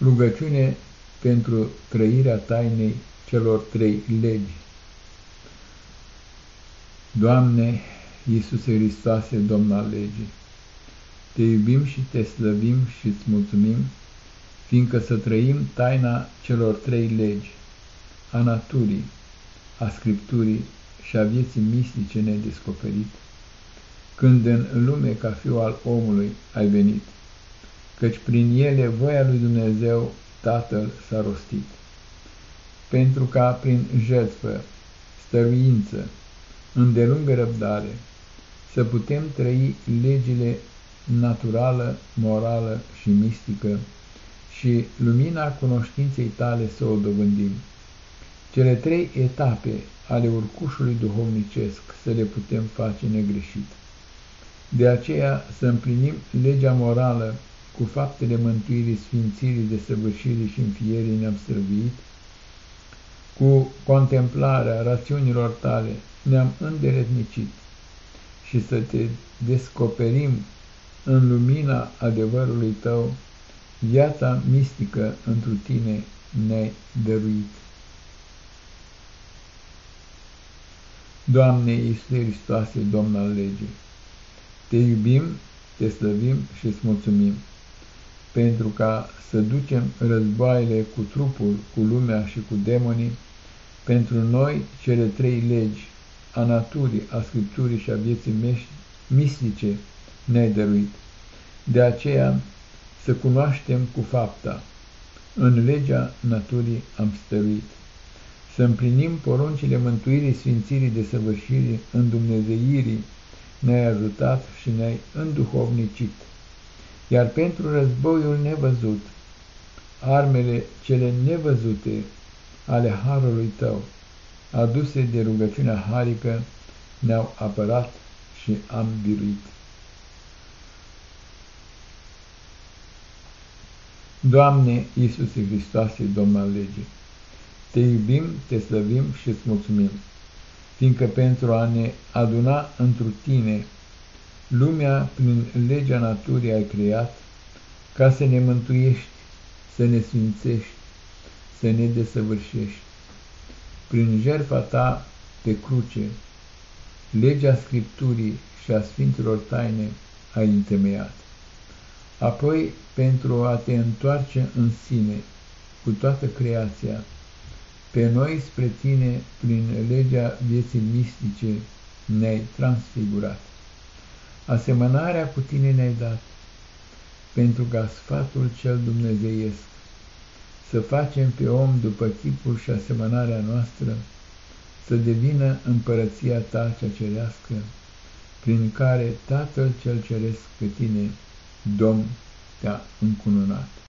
Rugăciune pentru trăirea tainei celor trei legi. Doamne, Iisuse Hristoase, Domn al legii, Te iubim și Te slăvim și îți mulțumim, fiindcă să trăim taina celor trei legi, a naturii, a Scripturii și a vieții mistice nedescoperit, când în lume ca fiu al omului ai venit căci prin ele voia lui Dumnezeu Tatăl s-a rostit. Pentru ca prin jertfă, stăruință, îndelungă răbdare, să putem trăi legile naturală, morală și mistică și lumina cunoștinței tale să o dobândim. Cele trei etape ale urcușului duhovnicesc să le putem face negreșit. De aceea să împlinim legea morală cu faptele mântuirii, sfințirii, desăvârșirii și înfierii ne-am străbuit, cu contemplarea rațiunilor tale ne-am îndeletnicit și să te descoperim în lumina adevărului tău, viața mistică întru tine ne-ai dăruit. Doamne Iisuse Hristoase, Domn al legii, te iubim, te slăvim și îți mulțumim pentru ca să ducem războaiele cu trupul, cu lumea și cu demonii, pentru noi cele trei legi a naturii, a Scripturii și a vieții mistice ne-ai dăruit. De aceea să cunoaștem cu fapta, în legea naturii am stăruit, să împlinim poruncile mântuirii, sfințirii, desăvârșirii, îndumnezeirii, ne-ai ajutat și ne-ai înduhovnicit iar pentru războiul nevăzut, armele cele nevăzute ale harului tău, aduse de rugăciunea harică, ne-au apărat și am biruit. Doamne Iisuse Hristoase, Domn al legii, te iubim, te slăvim și îți mulțumim, fiindcă pentru a ne aduna întru tine Lumea, prin legea naturii, ai creat ca să ne mântuiești, să ne sfințești, să ne desăvârșești. Prin jertfa ta pe cruce, legea Scripturii și a Sfinților Taine ai întemeiat. Apoi, pentru a te întoarce în sine cu toată creația, pe noi spre tine, prin legea vieții mistice, ne-ai transfigurat. Asemănarea cu tine ne-ai dat, pentru ca sfatul cel dumnezeiesc, să facem pe om după chipul și asemănarea noastră, să devină împărăția ta cea cerească, prin care Tatăl cel Ceresc pe tine, Domn, te-a încununat.